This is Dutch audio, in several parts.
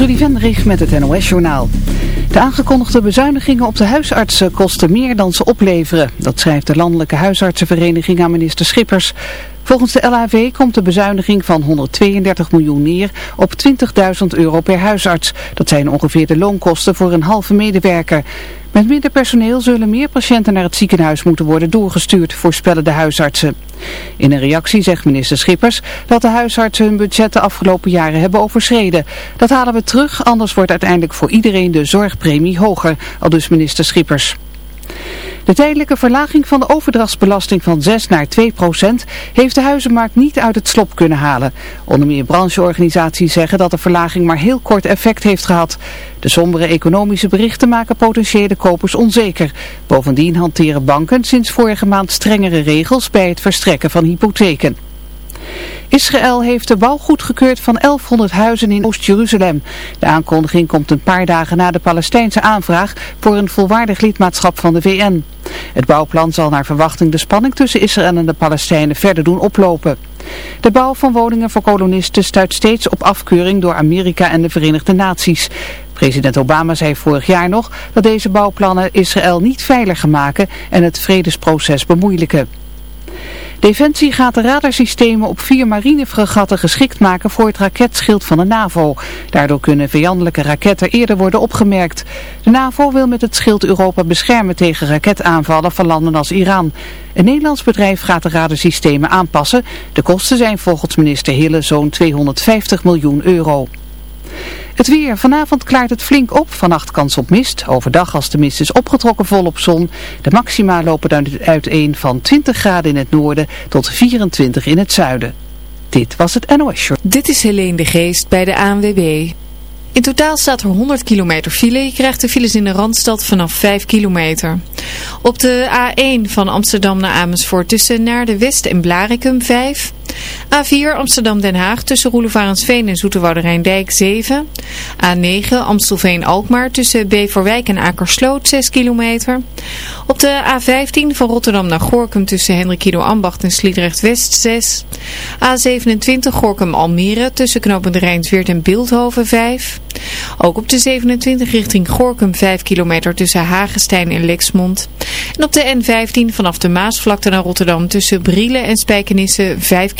Trudy Vendrich met het NOS-journaal. De aangekondigde bezuinigingen op de huisartsen kosten meer dan ze opleveren. Dat schrijft de Landelijke Huisartsenvereniging aan minister Schippers. Volgens de LAV komt de bezuiniging van 132 miljoen neer op 20.000 euro per huisarts. Dat zijn ongeveer de loonkosten voor een halve medewerker. Met minder personeel zullen meer patiënten naar het ziekenhuis moeten worden doorgestuurd, voorspellen de huisartsen. In een reactie zegt minister Schippers dat de huisartsen hun budget de afgelopen jaren hebben overschreden. Dat halen we terug, anders wordt uiteindelijk voor iedereen de zorgpremie hoger, al dus minister Schippers. De tijdelijke verlaging van de overdrachtsbelasting van 6 naar 2 procent heeft de huizenmarkt niet uit het slop kunnen halen. Onder meer brancheorganisaties zeggen dat de verlaging maar heel kort effect heeft gehad. De sombere economische berichten maken potentiële kopers onzeker. Bovendien hanteren banken sinds vorige maand strengere regels bij het verstrekken van hypotheken. Israël heeft de bouw goedgekeurd van 1100 huizen in Oost-Jeruzalem. De aankondiging komt een paar dagen na de Palestijnse aanvraag voor een volwaardig lidmaatschap van de VN. Het bouwplan zal naar verwachting de spanning tussen Israël en de Palestijnen verder doen oplopen. De bouw van woningen voor kolonisten stuit steeds op afkeuring door Amerika en de Verenigde Naties. President Obama zei vorig jaar nog dat deze bouwplannen Israël niet veiliger maken en het vredesproces bemoeilijken. Defensie gaat de radarsystemen op vier marinefregatten geschikt maken voor het raketschild van de NAVO. Daardoor kunnen vijandelijke raketten eerder worden opgemerkt. De NAVO wil met het schild Europa beschermen tegen raketaanvallen van landen als Iran. Een Nederlands bedrijf gaat de radarsystemen aanpassen. De kosten zijn volgens minister Hille zo'n 250 miljoen euro. Het weer. Vanavond klaart het flink op. Vannacht kans op mist. Overdag als de mist is opgetrokken volop zon. De maxima lopen uiteen van 20 graden in het noorden tot 24 in het zuiden. Dit was het NOS Short. Dit is Helene de Geest bij de ANWB. In totaal staat er 100 kilometer file. Je krijgt de files in de Randstad vanaf 5 kilometer. Op de A1 van Amsterdam naar Amersfoort tussen naar de West en Blarikum 5. A4 Amsterdam-Den Haag tussen Roelevarensveen en Zoeterwoude Rijndijk 7. A9 Amstelveen-Alkmaar tussen Beverwijk en Akersloot 6 kilometer. Op de A15 van Rotterdam naar Gorkum tussen Hendrikido Ambacht en Sliedrecht-West 6. A27 Gorkum-Almere tussen Knopende Rijnsweert en Beeldhoven 5. Ook op de 27 richting Gorkum 5 kilometer tussen Hagestein en Lexmond. En op de N15 vanaf de Maasvlakte naar Rotterdam tussen Brielen en Spijkenisse 5 kilometer.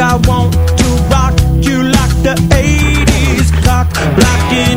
I want to rock you like the 80s clock blocking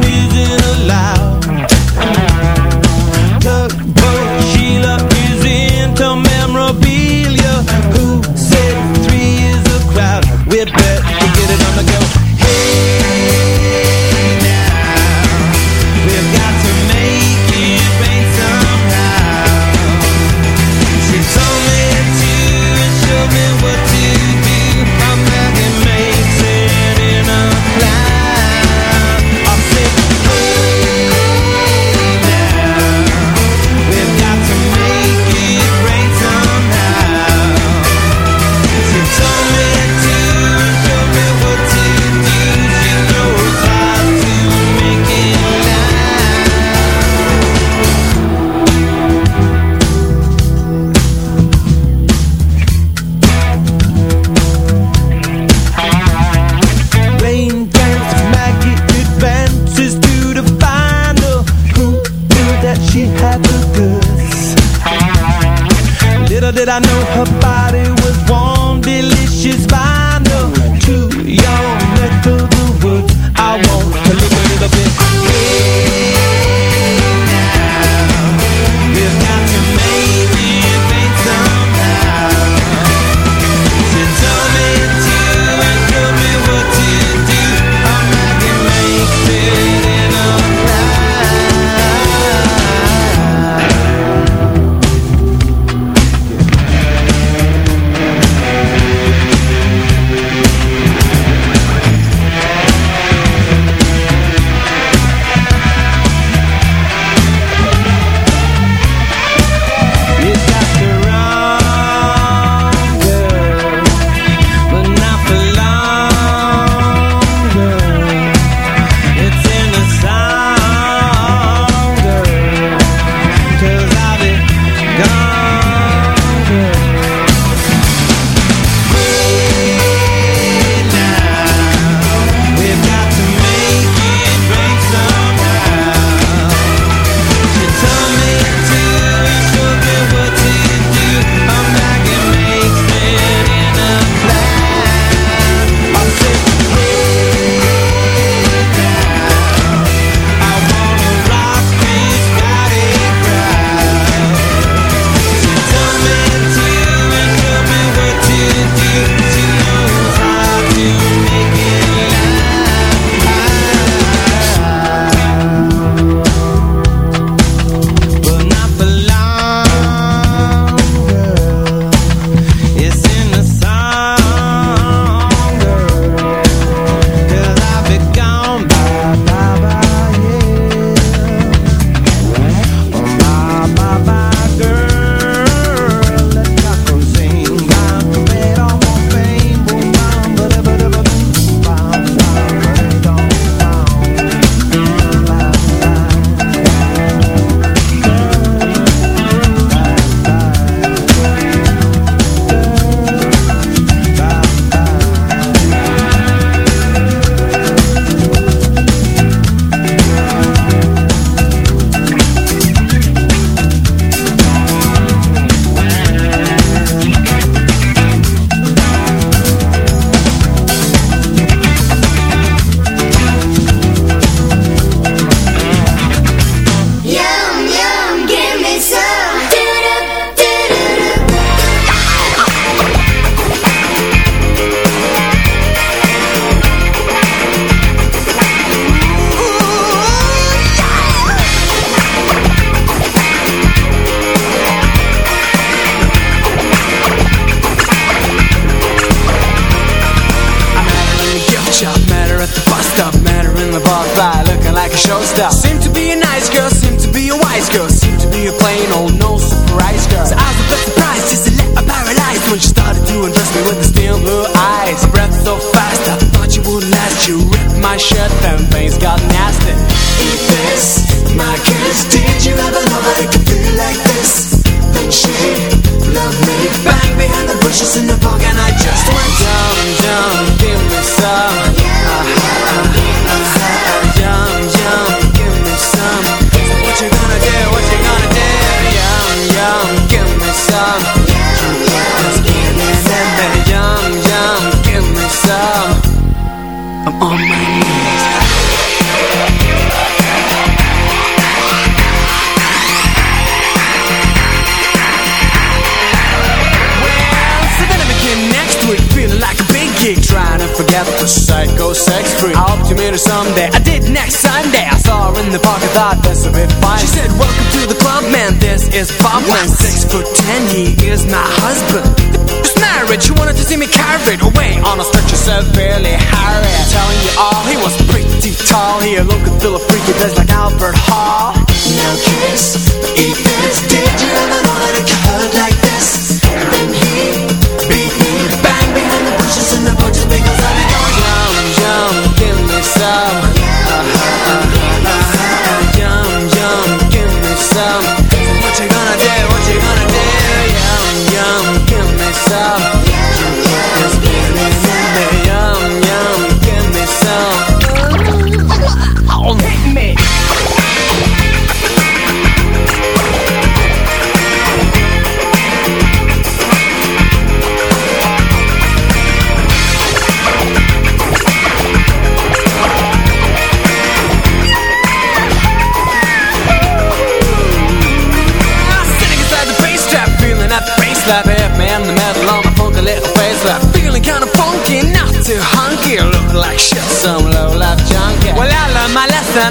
Albert Hall. Now kiss,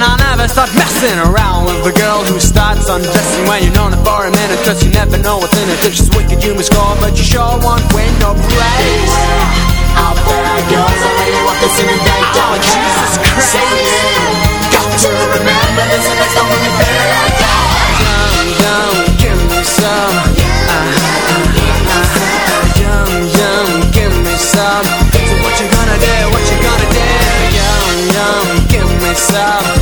And I'll never start messing around with a girl who starts undressing when you're known her for a minute. Cause you never know what's in it. If she's wicked, you must call, but you sure won't win no praise. Out there I go, I really want this in a day. Oh, Jesus Christ. Saying, got to remember this, and that's the only thing I got. Yum, yum, give me some. Uh, uh, uh, yum, yum, give me some. So what you gonna do, what you gonna do? Yum, yum, give me some.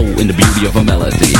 soul in the beauty of a melody.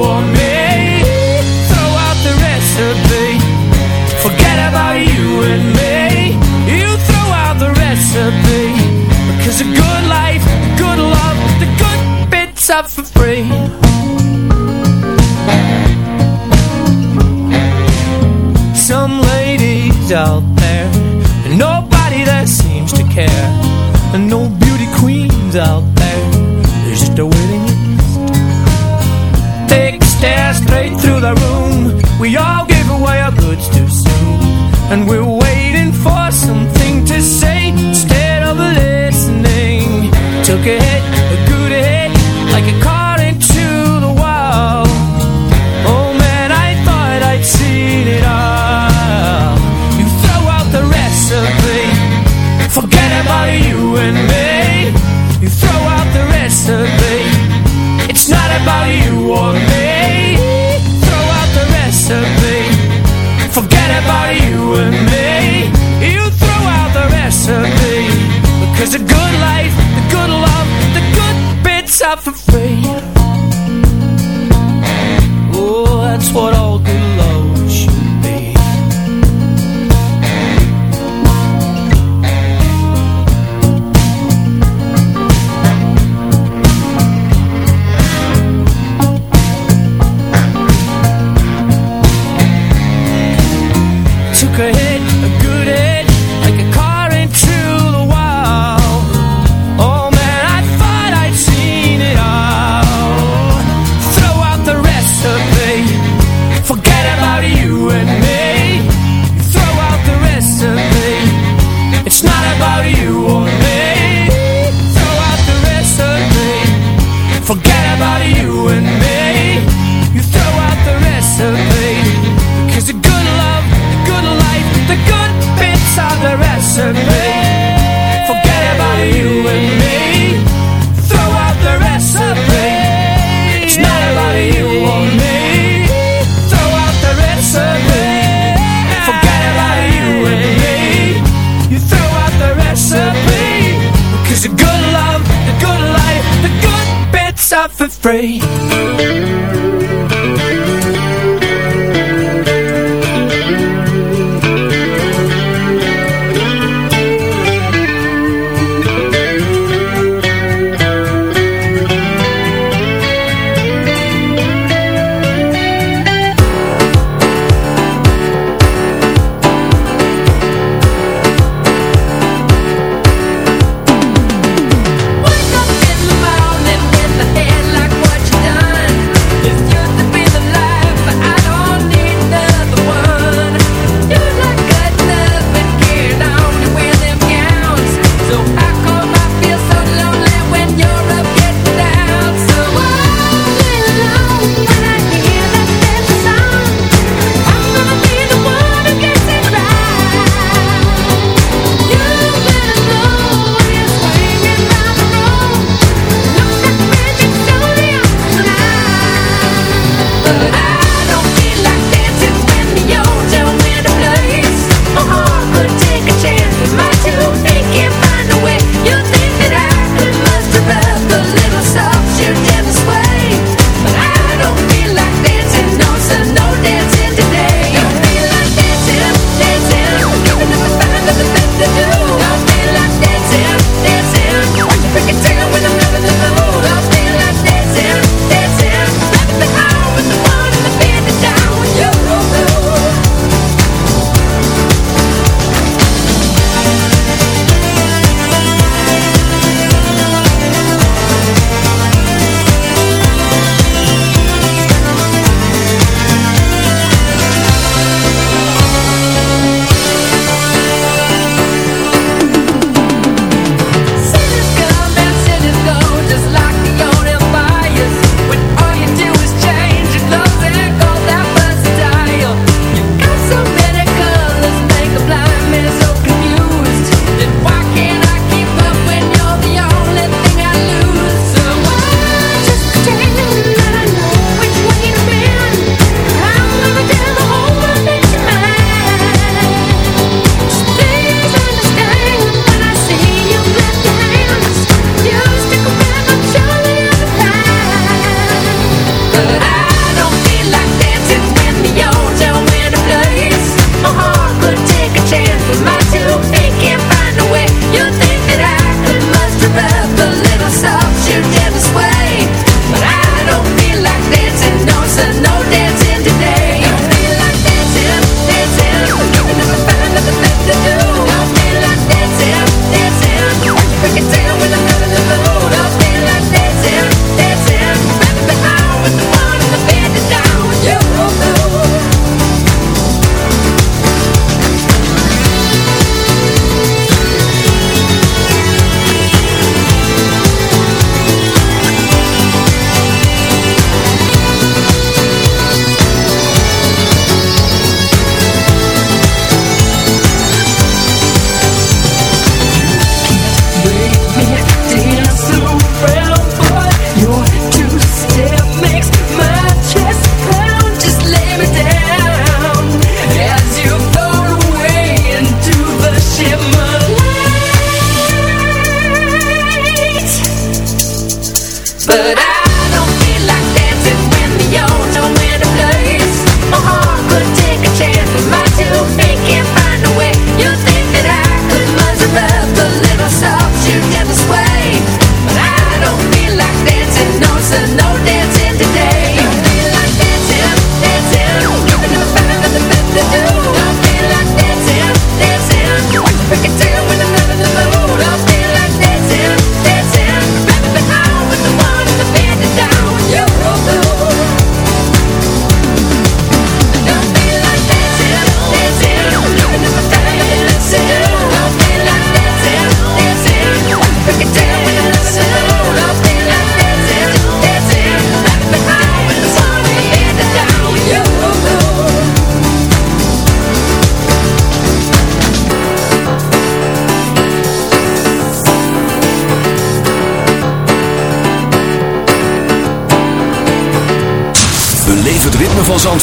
or me. Throw out the recipe. Forget about you and me. You throw out the recipe. Because a good life, a good love, the good bits are for free. For. the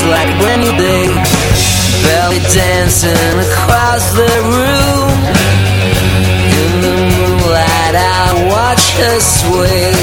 feels like when they belly dancing across the room. In the moonlight, I watch her sway.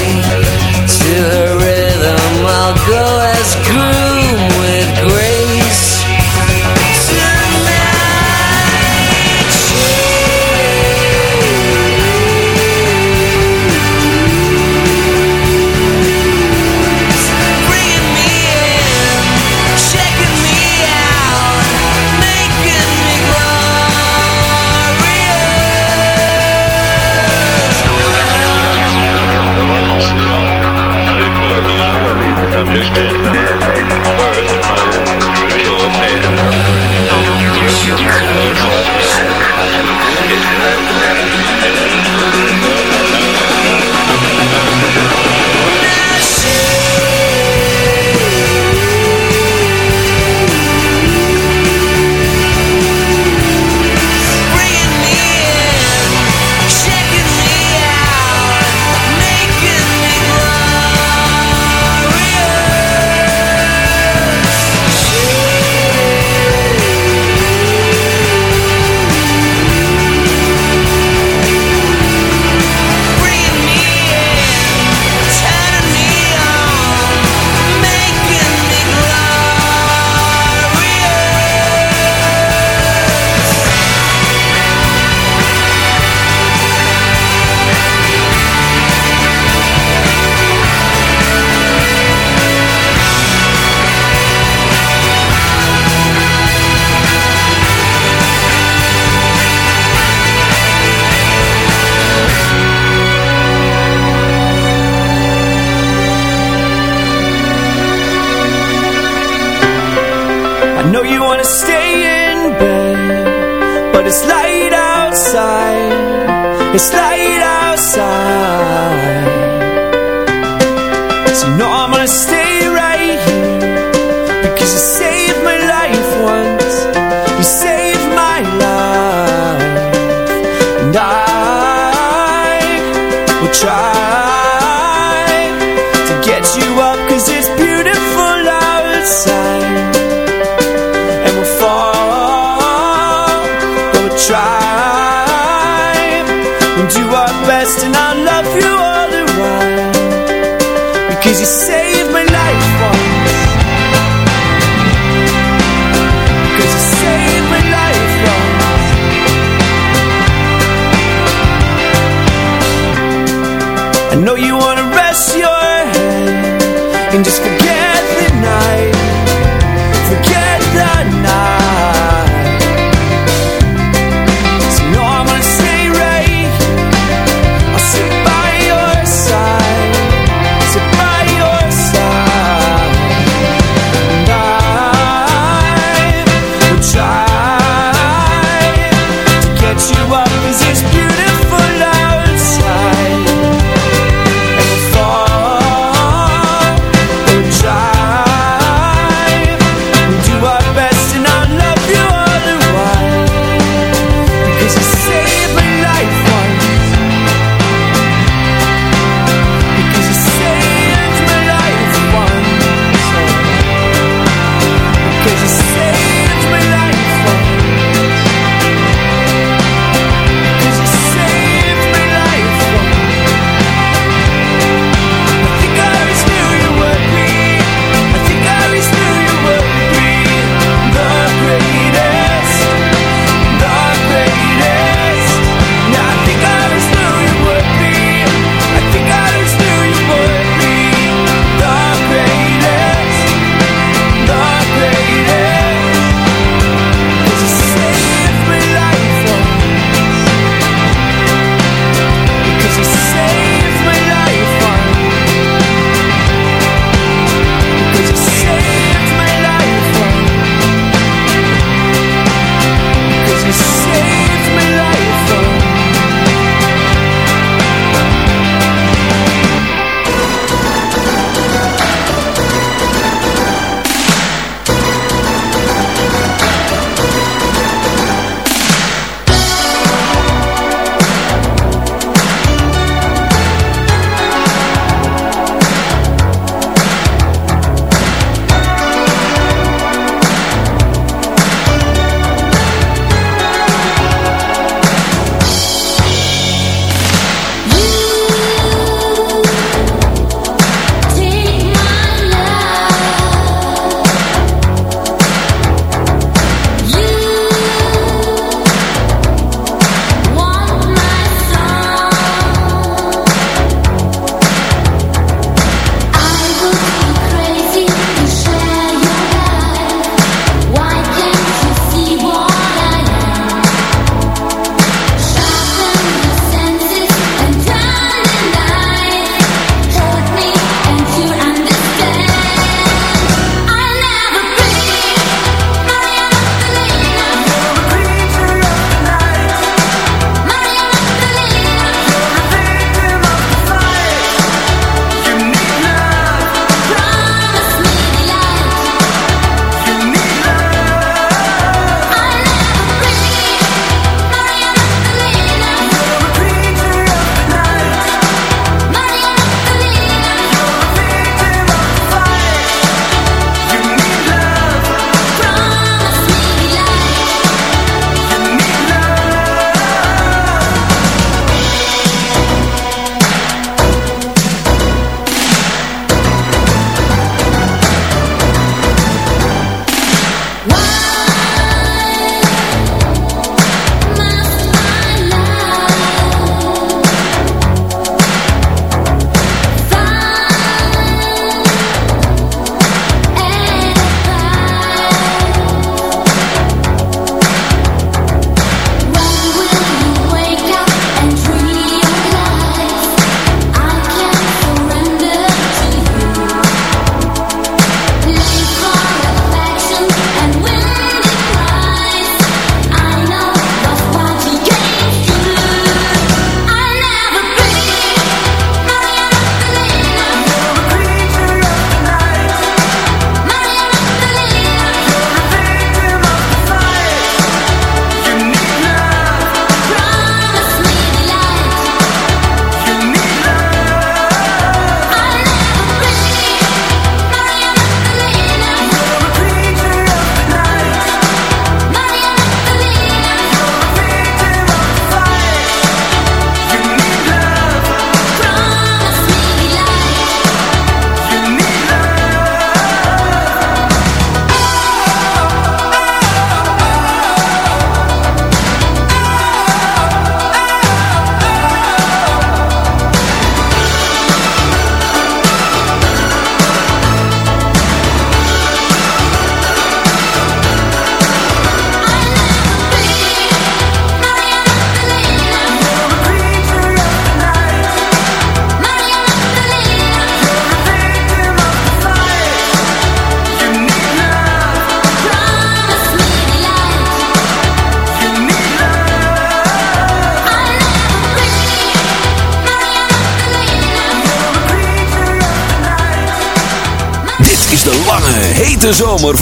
Stop.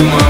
tomorrow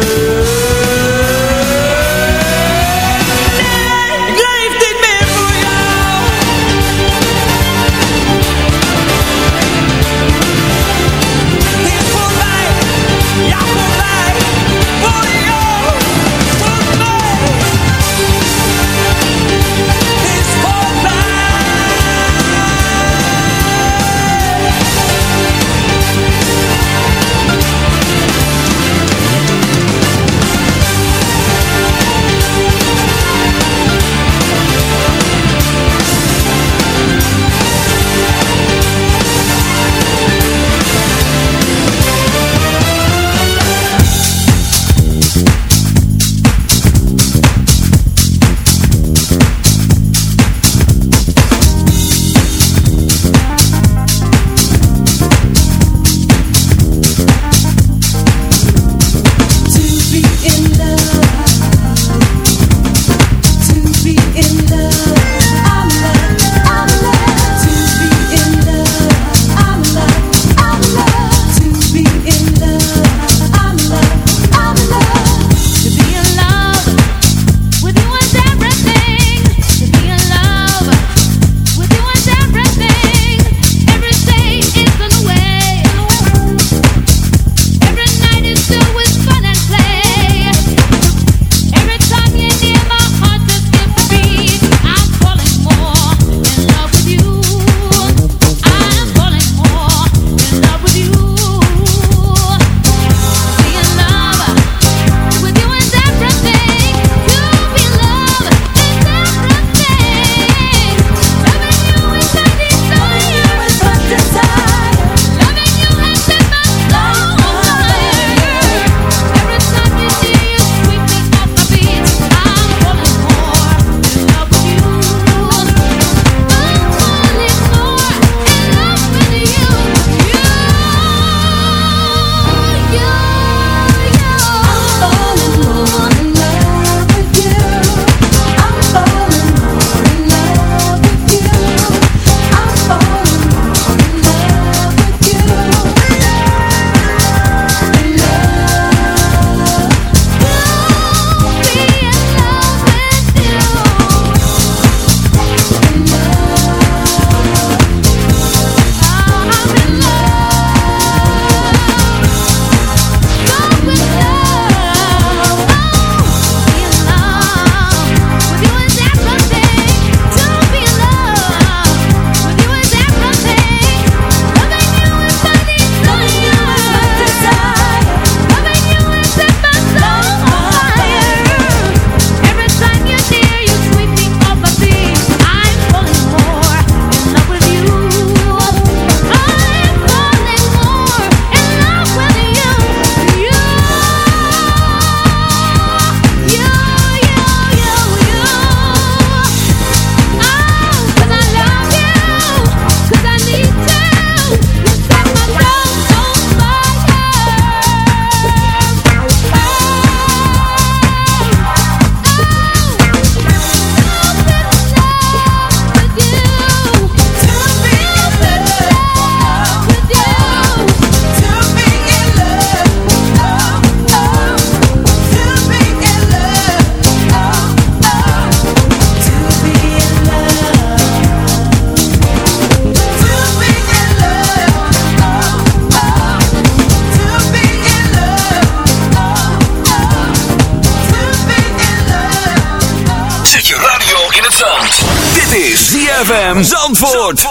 Zandvoort.